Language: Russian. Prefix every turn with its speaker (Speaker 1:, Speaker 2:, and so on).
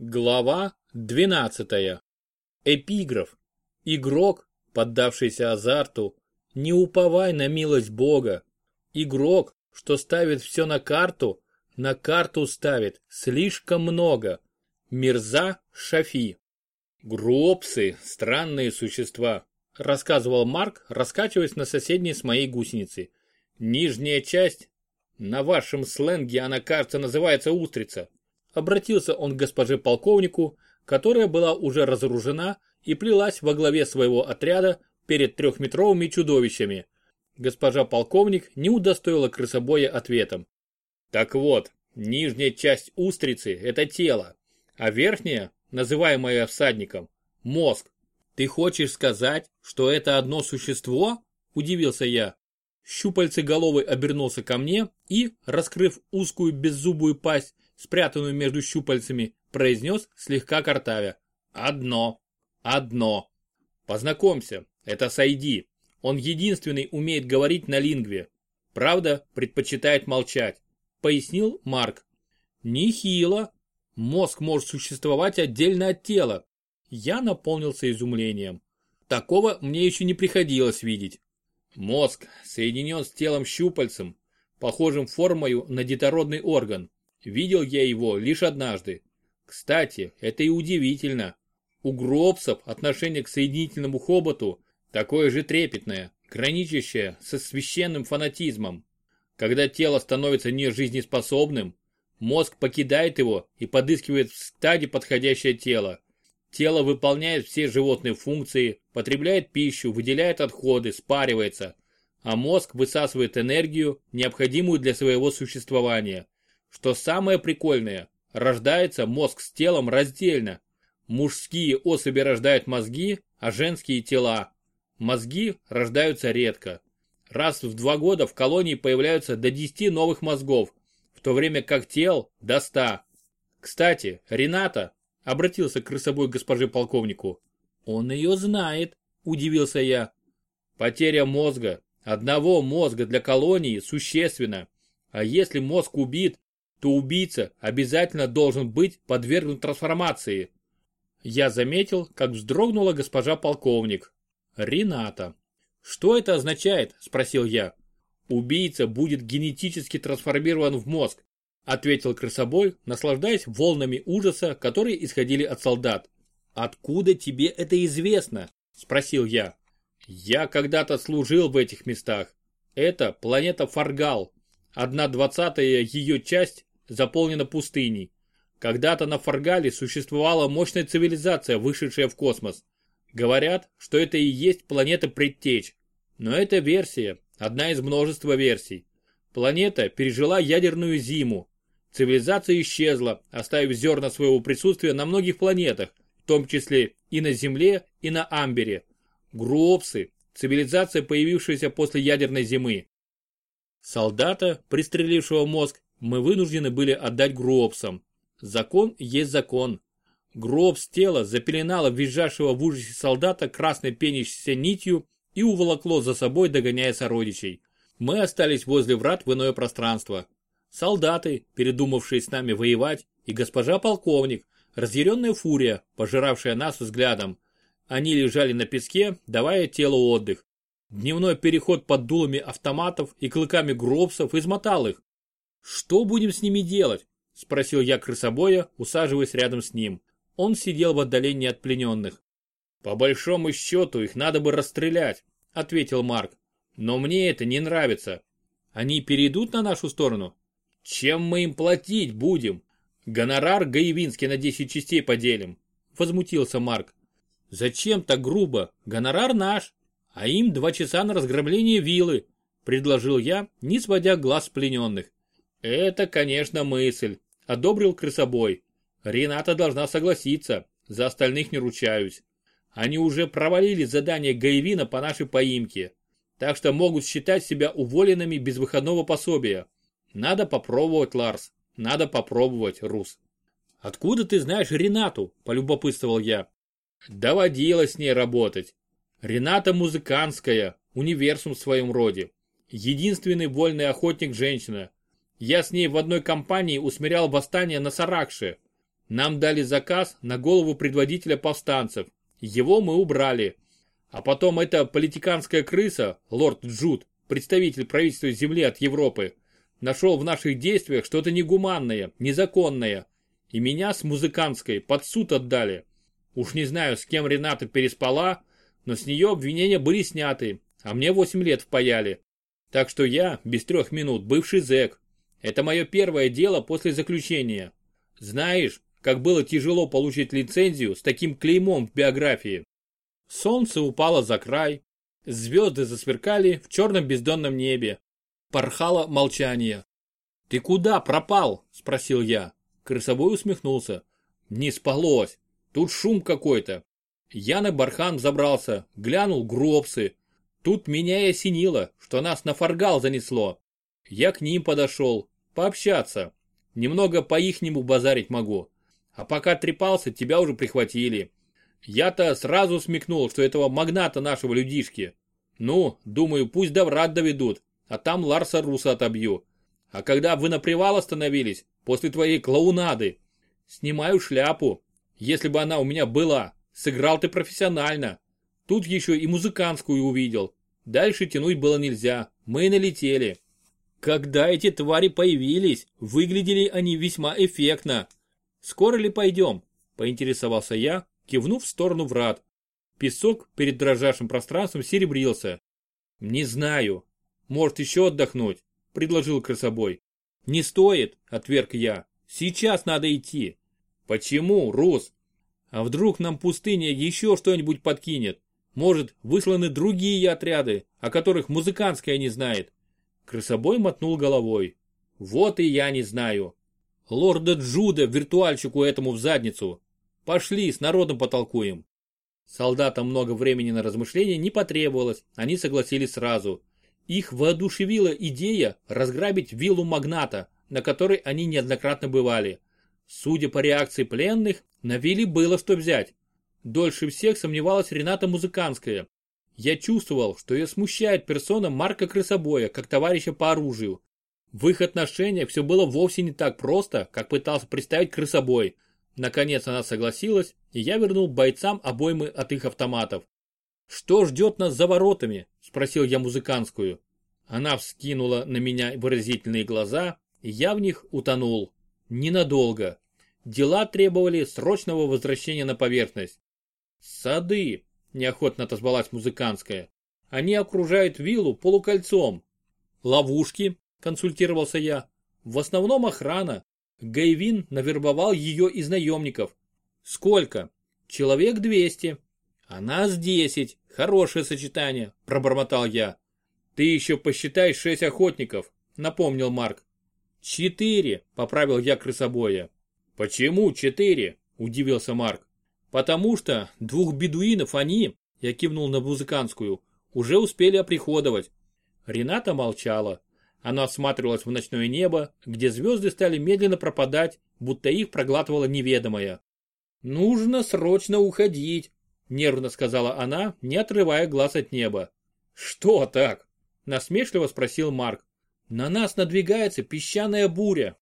Speaker 1: Глава 12. Эпиграф. Игрок, поддавшийся азарту, не уповай на милость Бога. Игрок, что ставит все на карту, на карту ставит слишком много. Мирза Шафи. Гробсы – странные существа, рассказывал Марк, раскачиваясь на соседней с моей гусеницей. Нижняя часть, на вашем сленге она, кажется, называется устрица, Обратился он к госпоже полковнику, которая была уже разоружена и плелась во главе своего отряда перед трехметровыми чудовищами. Госпожа полковник не удостоила крысобоя ответом. Так вот, нижняя часть устрицы – это тело, а верхняя, называемая всадником, – мозг. Ты хочешь сказать, что это одно существо? Удивился я. Щупальцы головы обернулся ко мне и, раскрыв узкую беззубую пасть, спрятанную между щупальцами, произнес слегка картавя. «Одно. Одно. Познакомься, это Сайди. Он единственный умеет говорить на лингве. Правда, предпочитает молчать», — пояснил Марк. «Нехило. Мозг может существовать отдельно от тела». Я наполнился изумлением. Такого мне еще не приходилось видеть. Мозг соединен с телом щупальцем, похожим формою на детородный орган. Видел я его лишь однажды. Кстати, это и удивительно. У гробсов отношение к соединительному хоботу такое же трепетное, граничащее со священным фанатизмом. Когда тело становится нежизнеспособным, мозг покидает его и подыскивает в стаде подходящее тело. Тело выполняет все животные функции, потребляет пищу, выделяет отходы, спаривается, а мозг высасывает энергию, необходимую для своего существования – что самое прикольное, рождается мозг с телом раздельно. Мужские особи рождают мозги, а женские тела. Мозги рождаются редко. Раз в два года в колонии появляются до 10 новых мозгов, в то время как тел до 100. Кстати, Рената обратился к крысобой госпожи полковнику. Он ее знает, удивился я. Потеря мозга, одного мозга для колонии существенна. А если мозг убит, то убийца обязательно должен быть подвергнут трансформации. Я заметил, как вздрогнула госпожа полковник. Рената. Что это означает? Спросил я. Убийца будет генетически трансформирован в мозг, ответил крысобой, наслаждаясь волнами ужаса, которые исходили от солдат. Откуда тебе это известно? Спросил я. Я когда-то служил в этих местах. Это планета Фаргал. Одна двадцатая ее часть заполнена пустыней. Когда-то на Фаргале существовала мощная цивилизация, вышедшая в космос. Говорят, что это и есть планета предтеч. Но это версия, одна из множества версий. Планета пережила ядерную зиму. Цивилизация исчезла, оставив зерна своего присутствия на многих планетах, в том числе и на Земле, и на Амбере. Груопсы – цивилизация, появившаяся после ядерной зимы. Солдата, пристрелившего мозг, мы вынуждены были отдать Гробсам. Закон есть закон. Гробс тело запеленало визжавшего в ужасе солдата красной пенящейся нитью и уволокло за собой, догоняя сородичей. Мы остались возле врат в иное пространство. Солдаты, передумавшие с нами воевать, и госпожа полковник, разъяренная фурия, пожиравшая нас взглядом. Они лежали на песке, давая телу отдых. Дневной переход под дулами автоматов и клыками гробсов измотал их. «Что будем с ними делать?» – спросил я крысобоя, усаживаясь рядом с ним. Он сидел в отдалении от плененных. «По большому счету их надо бы расстрелять», – ответил Марк. «Но мне это не нравится. Они перейдут на нашу сторону? Чем мы им платить будем? Гонорар Гаевинский на 10 частей поделим», – возмутился Марк. «Зачем так грубо? Гонорар наш, а им два часа на разграбление виллы», – предложил я, не сводя глаз с плененных. Это, конечно, мысль, одобрил крысобой. Рената должна согласиться, за остальных не ручаюсь. Они уже провалили задание Гаевина по нашей поимке, так что могут считать себя уволенными без выходного пособия. Надо попробовать, Ларс, надо попробовать, Рус. Откуда ты знаешь Ренату? Полюбопытствовал я. Доводилось с ней работать. Рената музыкантская, универсум в своем роде. Единственный вольный охотник женщина, я с ней в одной компании усмирял восстание на Саракше. Нам дали заказ на голову предводителя повстанцев. Его мы убрали. А потом эта политиканская крыса, лорд Джуд, представитель правительства Земли от Европы, нашел в наших действиях что-то негуманное, незаконное. И меня с музыкантской под суд отдали. Уж не знаю, с кем Рената переспала, но с нее обвинения были сняты, а мне 8 лет впаяли. Так что я, без трех минут, бывший зэк. Это мое первое дело после заключения. Знаешь, как было тяжело получить лицензию с таким клеймом в биографии. Солнце упало за край, звезды засверкали в черном бездонном небе. Порхало молчание. «Ты куда пропал?» – спросил я. Крысобой усмехнулся. «Не спалось. Тут шум какой-то. Я на бархан забрался, глянул гробсы. Тут меня и осенило, что нас на фаргал занесло. Я к ним подошел, пообщаться. Немного по-ихнему базарить могу. А пока трепался, тебя уже прихватили. Я-то сразу смекнул, что этого магната нашего людишки. Ну, думаю, пусть до врат доведут, а там Ларса Руса отобью. А когда вы на привал остановились, после твоей клоунады, снимаю шляпу. Если бы она у меня была, сыграл ты профессионально. Тут еще и музыкантскую увидел. Дальше тянуть было нельзя, мы налетели. Когда эти твари появились, выглядели они весьма эффектно. «Скоро ли пойдем?» – поинтересовался я, кивнув в сторону врат. Песок перед дрожащим пространством серебрился. «Не знаю. Может еще отдохнуть?» – предложил красобой. «Не стоит», – отверг я. «Сейчас надо идти». «Почему, Рус?» «А вдруг нам пустыня еще что-нибудь подкинет? Может, высланы другие отряды, о которых музыкантская не знает?» Крысобой мотнул головой. «Вот и я не знаю. Лорда Джуда, виртуальщику этому в задницу. Пошли, с народом потолкуем. Солдатам много времени на размышления не потребовалось, они согласились сразу. Их воодушевила идея разграбить виллу магната, на которой они неоднократно бывали. Судя по реакции пленных, на вилле было что взять. Дольше всех сомневалась Рената Музыканская. Я чувствовал, что ее смущает персона Марка Крысобоя, как товарища по оружию. В их отношениях все было вовсе не так просто, как пытался представить крысобой. Наконец она согласилась, и я вернул бойцам обоймы от их автоматов. «Что ждет нас за воротами?» – спросил я музыкантскую. Она вскинула на меня выразительные глаза, и я в них утонул. Ненадолго. Дела требовали срочного возвращения на поверхность. «Сады», – неохотно отозвалась музыкантская. «Они окружают виллу полукольцом. Ловушки, консультировался я. В основном охрана. Гайвин навербовал ее из наемников. Сколько? Человек 200. А нас 10. Хорошее сочетание, пробормотал я. Ты еще посчитай шесть охотников, напомнил Марк. Четыре, поправил я крысобоя. Почему четыре? Удивился Марк. Потому что двух бедуинов они, я кивнул на музыкантскую, уже успели оприходовать. Рената молчала. Она осматривалась в ночное небо, где звезды стали медленно пропадать, будто их проглатывала неведомое. «Нужно срочно уходить», – нервно сказала она, не отрывая глаз от неба. «Что так?» – насмешливо спросил Марк. «На нас надвигается песчаная буря»,